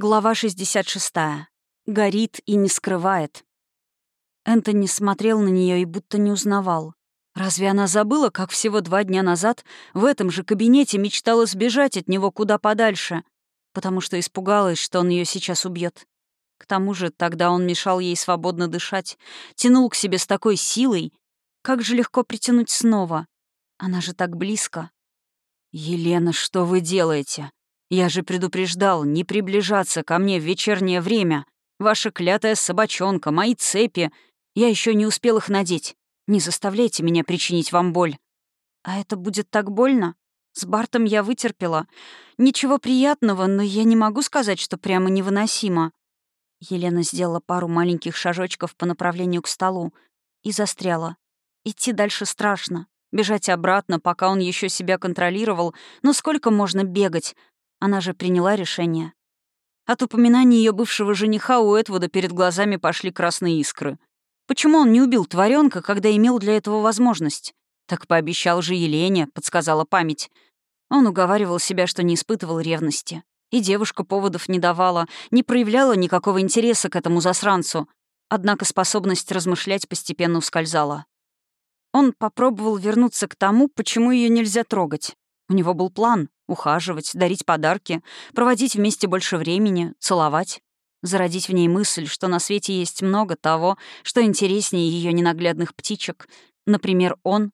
Глава 66. Горит и не скрывает. Энтони смотрел на нее и будто не узнавал. Разве она забыла, как всего два дня назад в этом же кабинете мечтала сбежать от него куда подальше, потому что испугалась, что он ее сейчас убьет? К тому же тогда он мешал ей свободно дышать, тянул к себе с такой силой. Как же легко притянуть снова. Она же так близко. «Елена, что вы делаете?» Я же предупреждал не приближаться ко мне в вечернее время. Ваша клятая собачонка, мои цепи. Я еще не успел их надеть. Не заставляйте меня причинить вам боль. А это будет так больно? С Бартом я вытерпела. Ничего приятного, но я не могу сказать, что прямо невыносимо. Елена сделала пару маленьких шажочков по направлению к столу и застряла. Идти дальше страшно. Бежать обратно, пока он еще себя контролировал. Но сколько можно бегать? Она же приняла решение. От упоминания ее бывшего жениха у Этвуда перед глазами пошли красные искры. Почему он не убил тваренка, когда имел для этого возможность? Так пообещал же Елене, подсказала память. Он уговаривал себя, что не испытывал ревности. И девушка поводов не давала, не проявляла никакого интереса к этому засранцу. Однако способность размышлять постепенно ускользала. Он попробовал вернуться к тому, почему ее нельзя трогать. У него был план — ухаживать, дарить подарки, проводить вместе больше времени, целовать. Зародить в ней мысль, что на свете есть много того, что интереснее ее ненаглядных птичек. Например, он.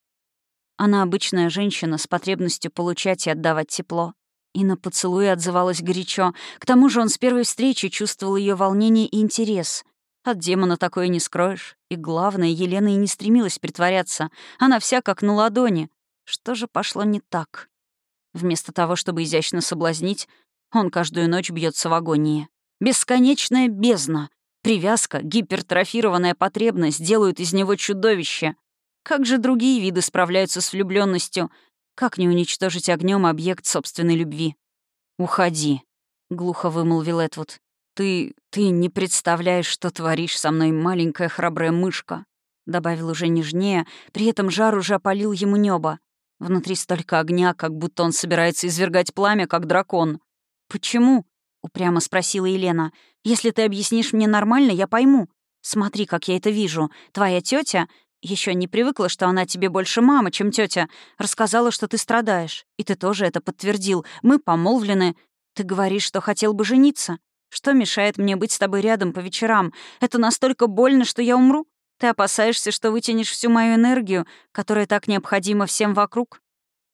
Она обычная женщина с потребностью получать и отдавать тепло. И на поцелуи отзывалась горячо. К тому же он с первой встречи чувствовал ее волнение и интерес. От демона такое не скроешь. И главное, Елена и не стремилась притворяться. Она вся как на ладони. Что же пошло не так? Вместо того, чтобы изящно соблазнить, он каждую ночь бьется в агонии. Бесконечная бездна. Привязка, гипертрофированная потребность делают из него чудовище. Как же другие виды справляются с влюбленностью? Как не уничтожить огнем объект собственной любви? «Уходи», — глухо вымолвил Этвуд. «Ты... ты не представляешь, что творишь со мной, маленькая храбрая мышка», — добавил уже нежнее, при этом жар уже опалил ему небо. Внутри столько огня, как будто он собирается извергать пламя, как дракон. «Почему?» — упрямо спросила Елена. «Если ты объяснишь мне нормально, я пойму. Смотри, как я это вижу. Твоя тетя еще не привыкла, что она тебе больше мама, чем тетя. Рассказала, что ты страдаешь. И ты тоже это подтвердил. Мы помолвлены. Ты говоришь, что хотел бы жениться. Что мешает мне быть с тобой рядом по вечерам? Это настолько больно, что я умру? Ты опасаешься, что вытянешь всю мою энергию, которая так необходима всем вокруг?»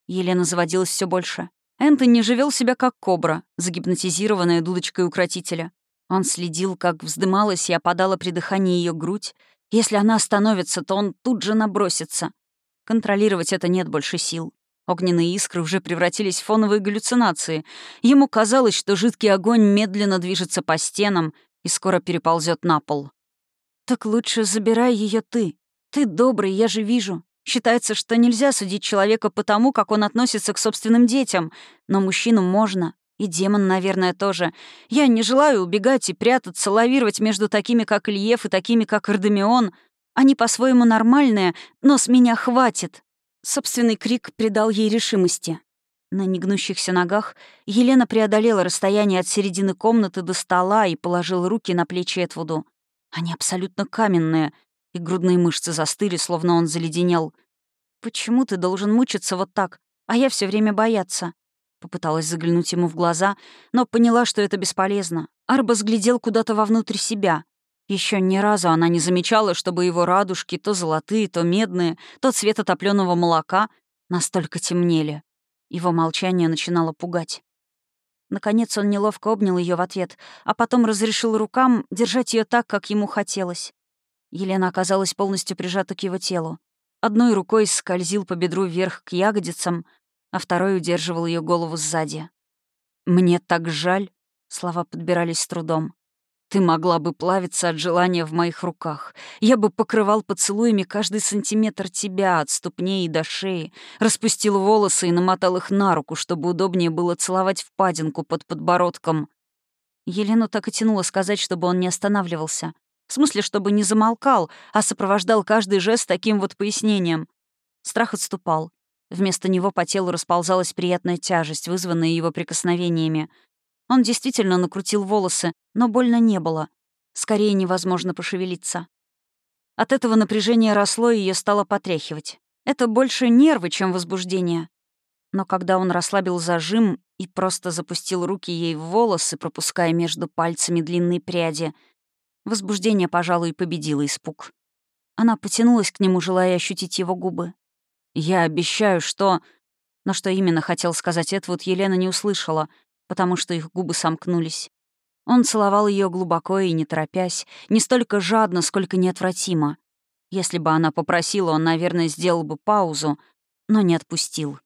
Елена заводилась все больше. Энтони живел себя как кобра, загипнотизированная дудочкой укротителя. Он следил, как вздымалась и опадала при дыхании ее грудь. Если она остановится, то он тут же набросится. Контролировать это нет больше сил. Огненные искры уже превратились в фоновые галлюцинации. Ему казалось, что жидкий огонь медленно движется по стенам и скоро переползет на пол. «Так лучше забирай ее ты. Ты добрый, я же вижу. Считается, что нельзя судить человека по тому, как он относится к собственным детям. Но мужчину можно. И демон, наверное, тоже. Я не желаю убегать и прятаться, лавировать между такими, как Ильев, и такими, как Ардемион. Они по-своему нормальные, но с меня хватит». Собственный крик придал ей решимости. На негнущихся ногах Елена преодолела расстояние от середины комнаты до стола и положила руки на плечи Этвуду. Они абсолютно каменные, и грудные мышцы застыли, словно он заледенел. «Почему ты должен мучиться вот так, а я все время бояться?» Попыталась заглянуть ему в глаза, но поняла, что это бесполезно. Арбас глядел куда-то вовнутрь себя. Еще ни разу она не замечала, чтобы его радужки, то золотые, то медные, то цвета топленого молока, настолько темнели. Его молчание начинало пугать. Наконец он неловко обнял ее в ответ, а потом разрешил рукам держать ее так, как ему хотелось. Елена оказалась полностью прижата к его телу. Одной рукой скользил по бедру вверх к ягодицам, а второй удерживал ее голову сзади. «Мне так жаль», — слова подбирались с трудом. Ты могла бы плавиться от желания в моих руках. Я бы покрывал поцелуями каждый сантиметр тебя от ступней до шеи, распустил волосы и намотал их на руку, чтобы удобнее было целовать впадинку под подбородком. Елену так и тянуло сказать, чтобы он не останавливался. В смысле, чтобы не замолкал, а сопровождал каждый жест таким вот пояснением. Страх отступал. Вместо него по телу расползалась приятная тяжесть, вызванная его прикосновениями. Он действительно накрутил волосы, но больно не было. Скорее невозможно пошевелиться. От этого напряжение росло, и ее стало потряхивать. Это больше нервы, чем возбуждение. Но когда он расслабил зажим и просто запустил руки ей в волосы, пропуская между пальцами длинные пряди, возбуждение, пожалуй, победило испуг. Она потянулась к нему, желая ощутить его губы. «Я обещаю, что...» Но что именно хотел сказать Эдвуд, Елена не услышала, потому что их губы сомкнулись. Он целовал ее глубоко и не торопясь, не столько жадно, сколько неотвратимо. Если бы она попросила, он, наверное, сделал бы паузу, но не отпустил.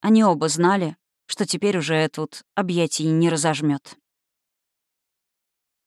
Они оба знали, что теперь уже Эдвуд объятий не разожмет.